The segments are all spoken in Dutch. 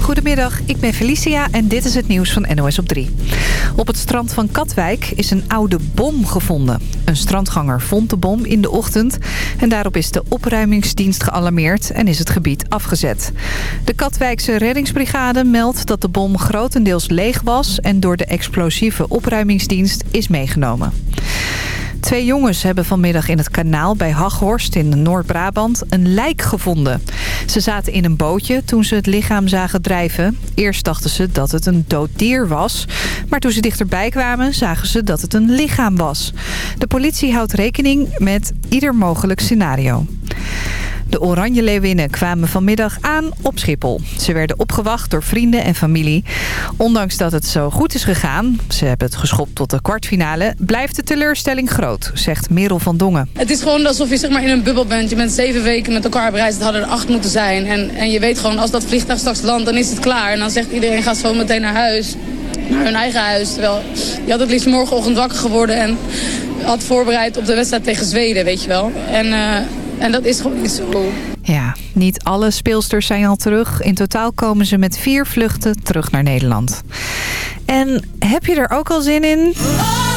Goedemiddag, ik ben Felicia en dit is het nieuws van NOS op 3. Op het strand van Katwijk is een oude bom gevonden. Een strandganger vond de bom in de ochtend... en daarop is de opruimingsdienst gealarmeerd en is het gebied afgezet. De Katwijkse reddingsbrigade meldt dat de bom grotendeels leeg was... en door de explosieve opruimingsdienst is meegenomen. Twee jongens hebben vanmiddag in het kanaal bij Haghorst in Noord-Brabant een lijk gevonden. Ze zaten in een bootje toen ze het lichaam zagen drijven. Eerst dachten ze dat het een dood dier was. Maar toen ze dichterbij kwamen zagen ze dat het een lichaam was. De politie houdt rekening met ieder mogelijk scenario. De Oranje Leeuwinnen kwamen vanmiddag aan op Schiphol. Ze werden opgewacht door vrienden en familie. Ondanks dat het zo goed is gegaan, ze hebben het geschopt tot de kwartfinale... blijft de teleurstelling groot, zegt Merel van Dongen. Het is gewoon alsof je zeg maar, in een bubbel bent. Je bent zeven weken met elkaar bereisd, het hadden er acht moeten zijn. En, en je weet gewoon, als dat vliegtuig straks landt, dan is het klaar. En dan zegt iedereen, ga zo meteen naar huis naar hun eigen huis. Terwijl je had het liefst morgenochtend wakker geworden en had voorbereid op de wedstrijd tegen Zweden, weet je wel. En, uh, en dat is gewoon niet zo. Ja, niet alle speelsters zijn al terug. In totaal komen ze met vier vluchten terug naar Nederland. En heb je er ook al zin in? Het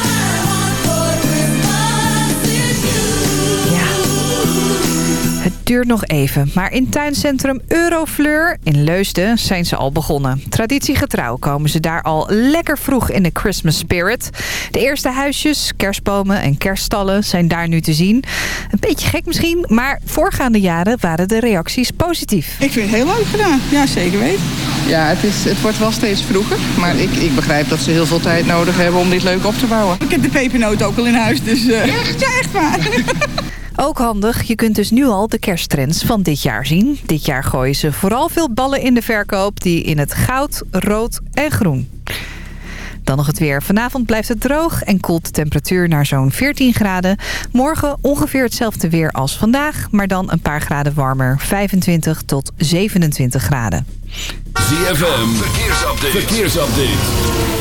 duurt nog even, maar in tuincentrum Eurofleur in Leusden zijn ze al begonnen. Traditiegetrouw komen ze daar al lekker vroeg in de Christmas spirit. De eerste huisjes, kerstbomen en kerststallen zijn daar nu te zien. Een beetje gek misschien, maar voorgaande jaren waren de reacties positief. Ik vind het heel leuk gedaan, ja zeker weten. Ja, het, is, het wordt wel steeds vroeger, maar ik, ik begrijp dat ze heel veel tijd nodig hebben om dit leuk op te bouwen. Ik heb de pepernoot ook al in huis, dus uh, echt? Ja, echt waar. Ook handig, je kunt dus nu al de kersttrends van dit jaar zien. Dit jaar gooien ze vooral veel ballen in de verkoop die in het goud, rood en groen. Dan nog het weer. Vanavond blijft het droog en koelt de temperatuur naar zo'n 14 graden. Morgen ongeveer hetzelfde weer als vandaag, maar dan een paar graden warmer. 25 tot 27 graden. ZFM, verkeersupdate.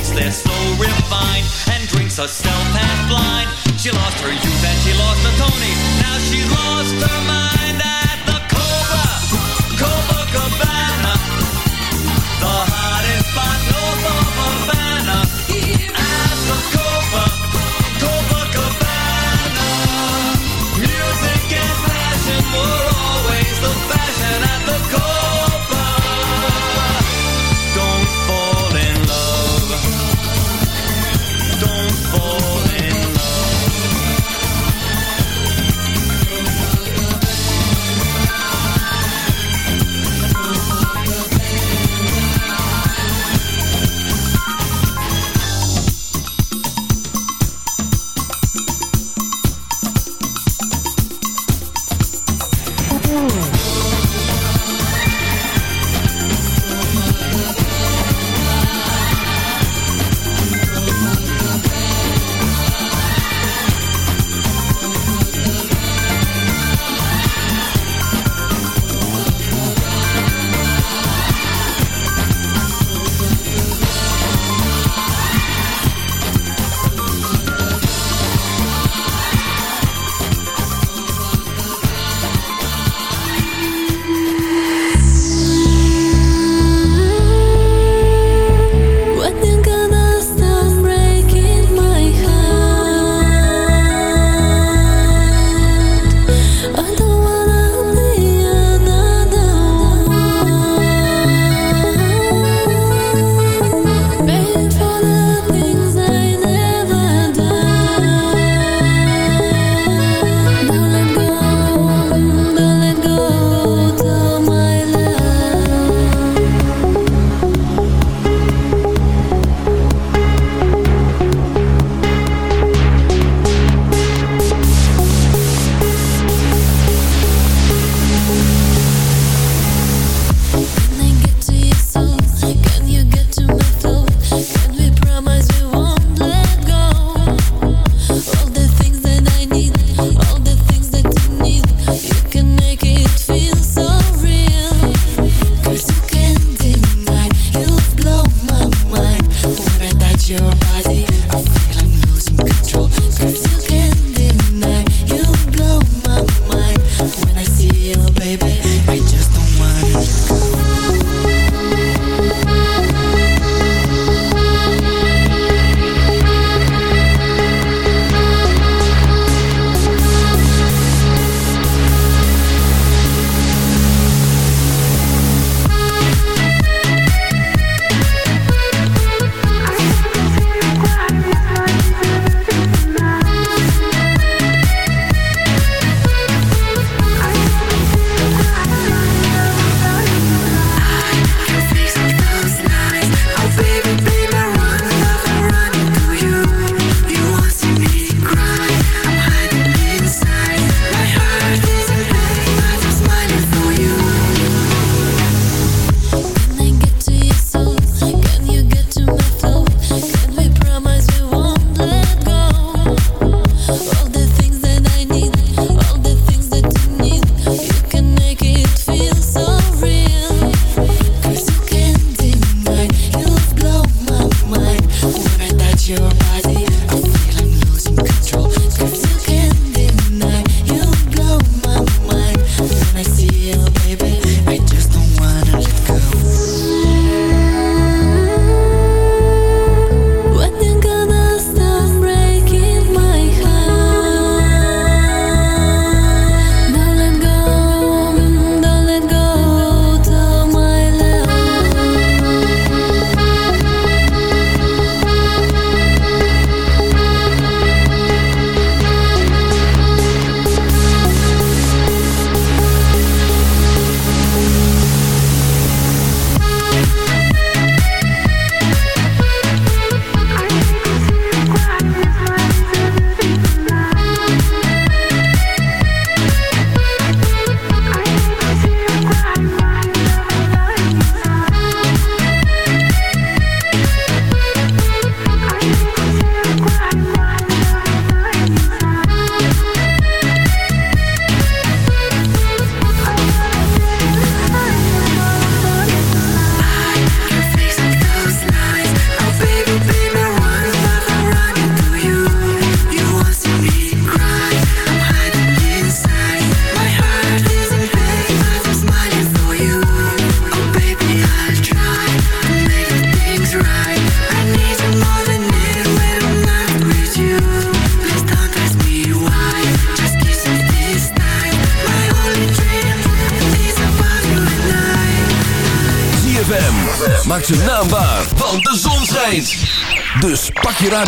thinks they're so refined and drinks herself half blind. She lost her youth and she lost her Tony. Now she's lost her mind.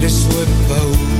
This would boat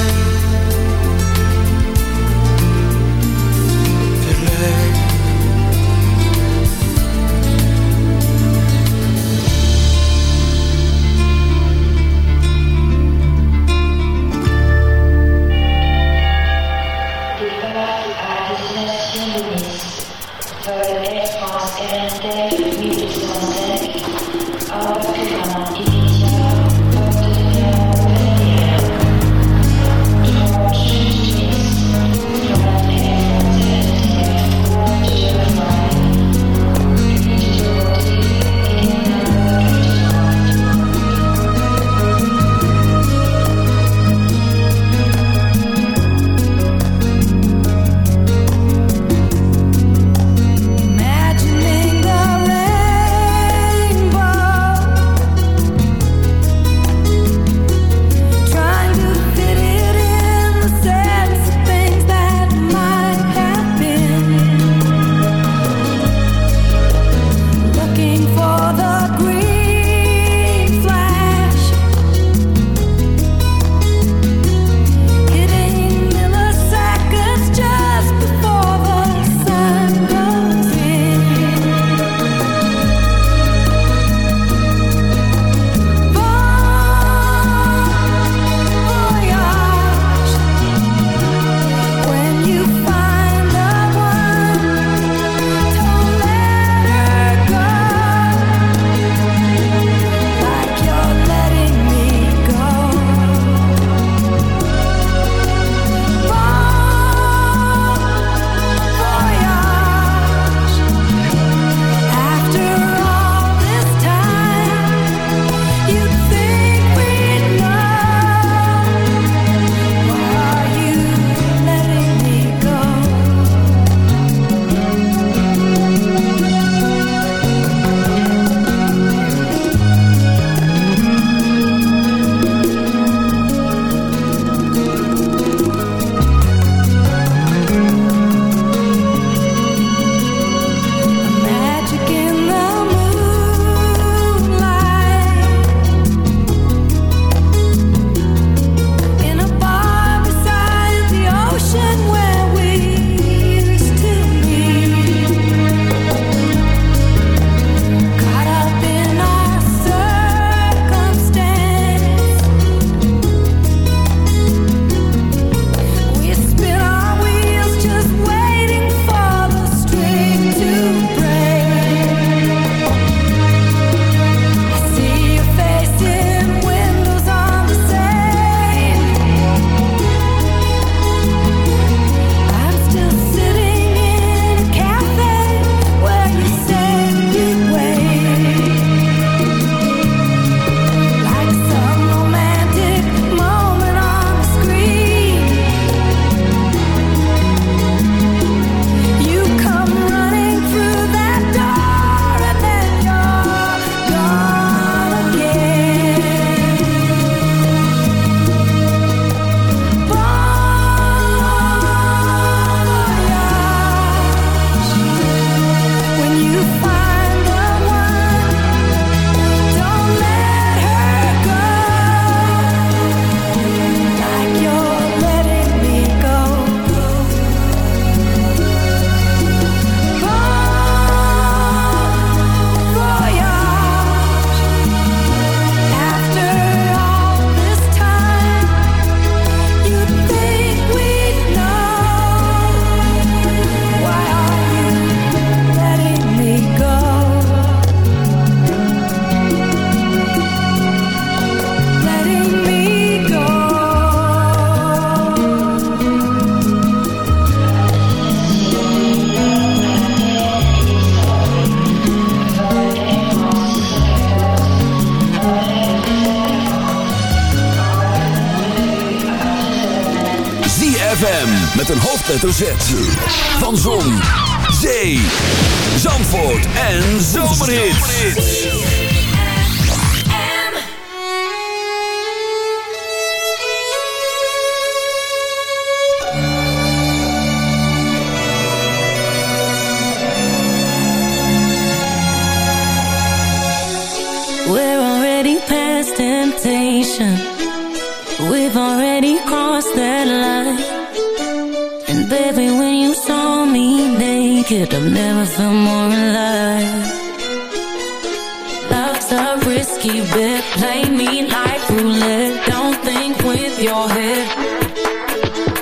hoofdletter Z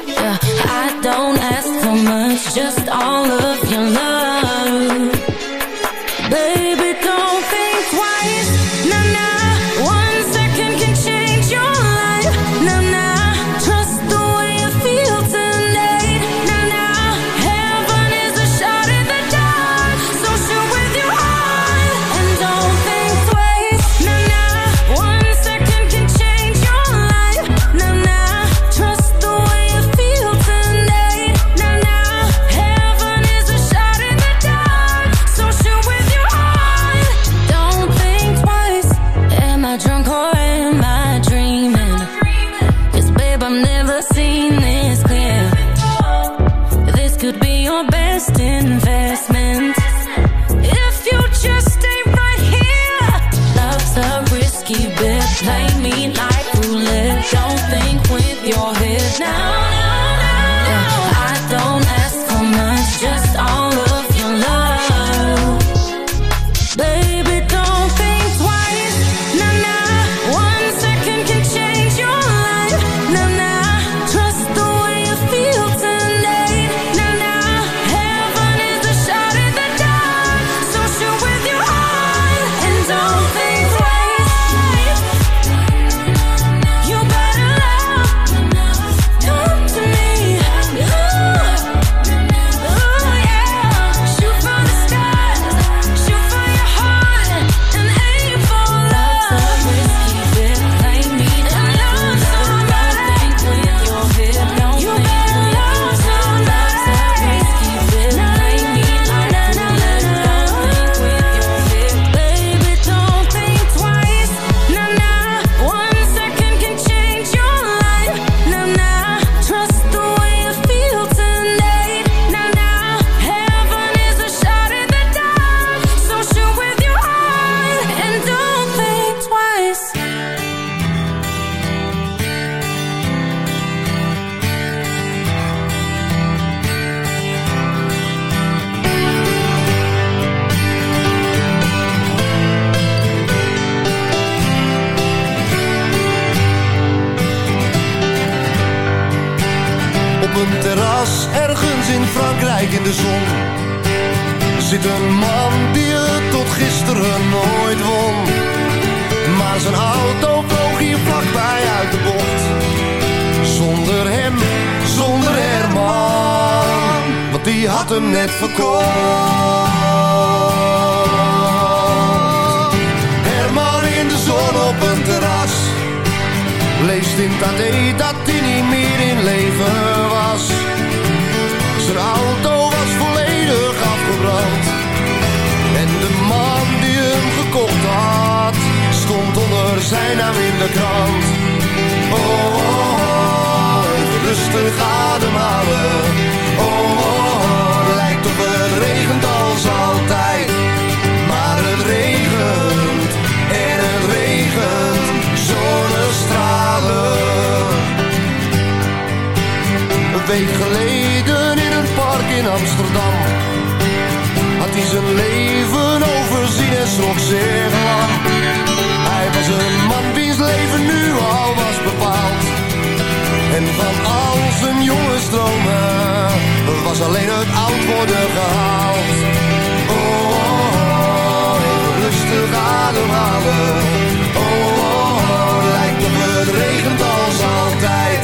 Yeah, I don't ask for much, just all of your love. En van al zijn jonge stromen was alleen het oud worden gehaald. Oh, oh, oh even rustig ademhalen. Oh, oh, oh, lijkt op het regent als altijd.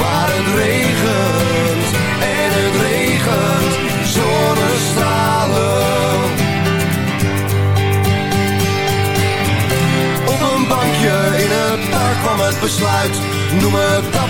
Maar het regent en het regent zonnestralen. Op een bankje in het park kwam het besluit. Noem het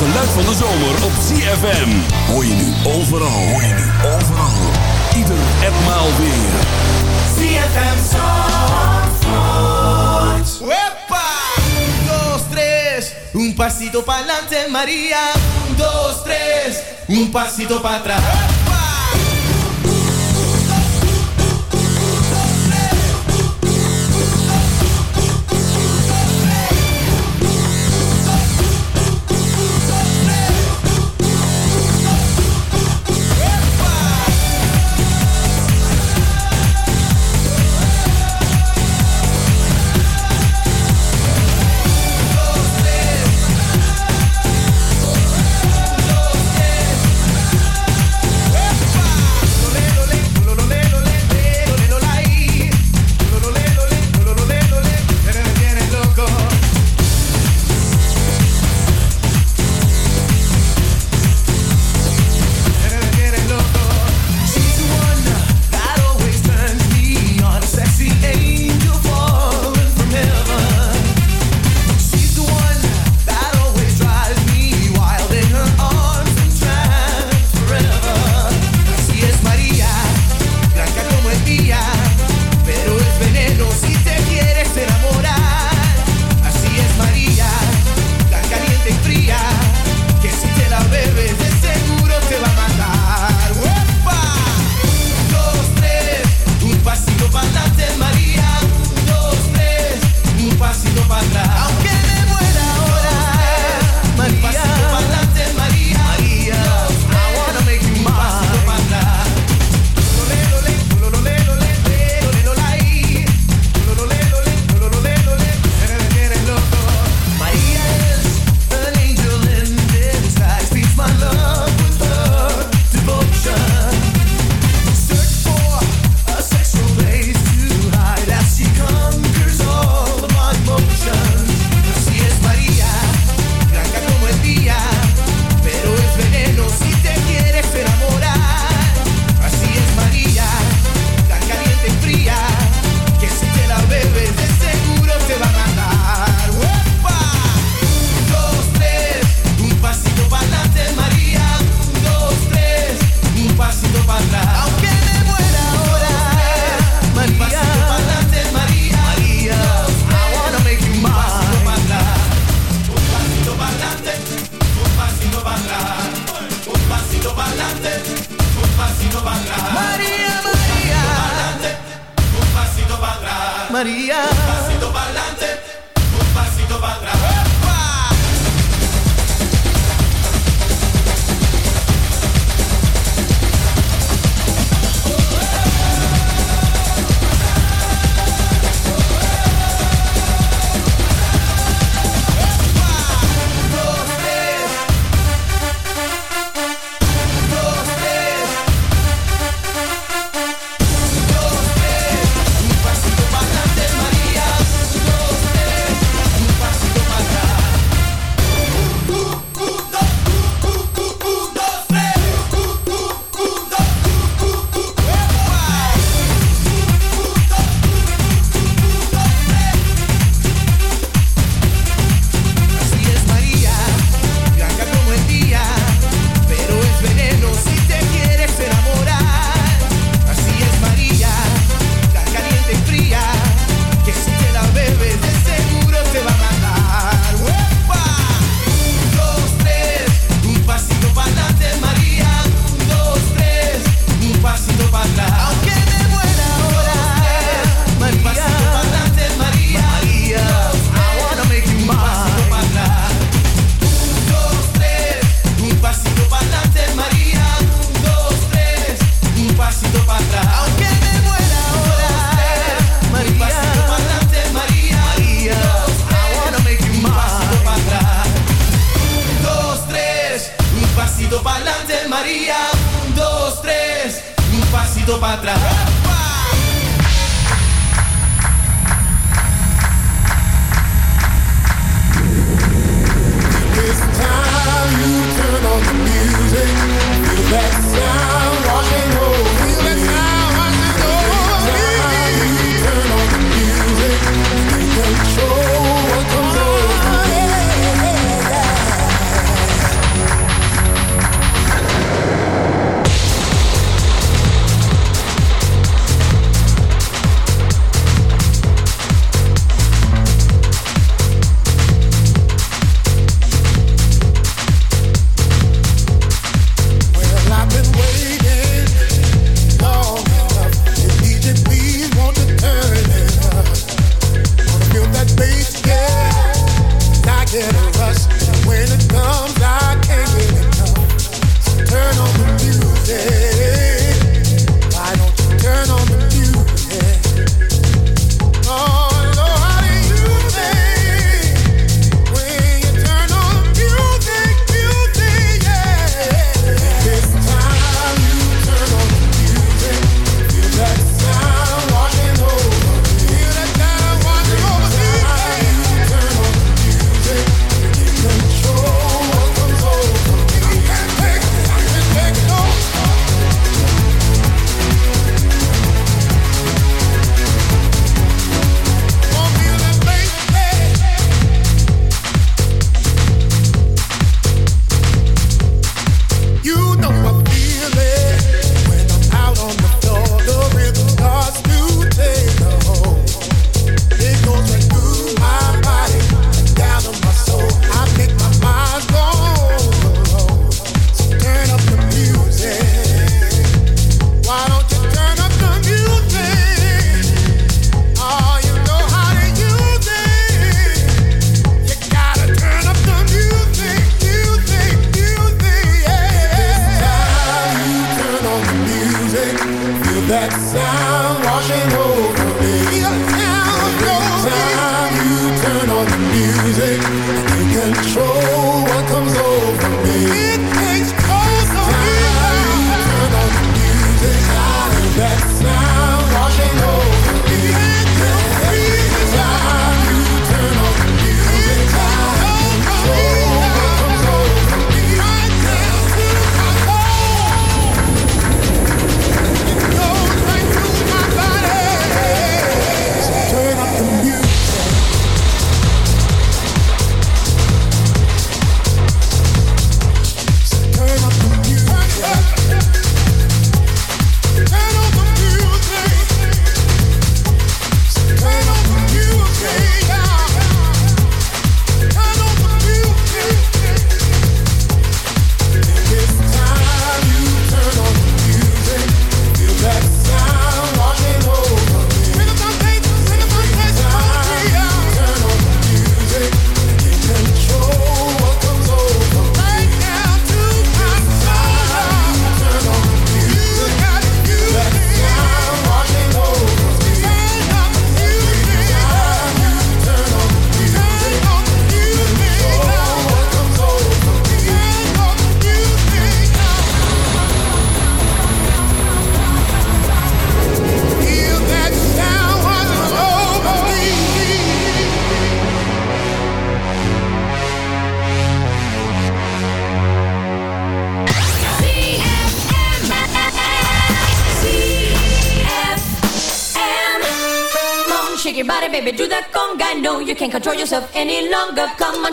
geluid van de zomer op CFM. Hoor je nu overal, hoor je nu overal. Ieder en maal weer. ZFM Zandvoort. Wepa! 1, 2, 3. Un pasito pa'lante Maria. 1, 2, 3. Un pasito para atrás.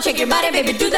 Shake your body, baby, do that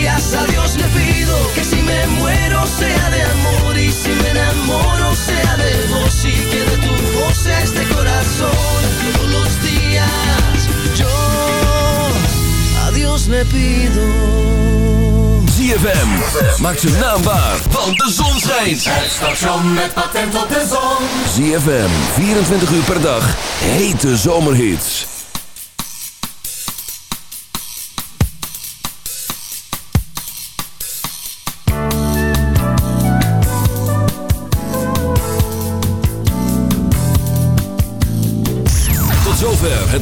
Días a Dios le pido que si me muero sea de amor y si me enamoro sea de vos y que de tu voz este corazón. Todos los días yo a Dios le pido. ZFM. Maak zijn naam waar, want de zon schijnt. Het station met patent op de zon. ZFM, 24 uur per dag. Hete zomerhits.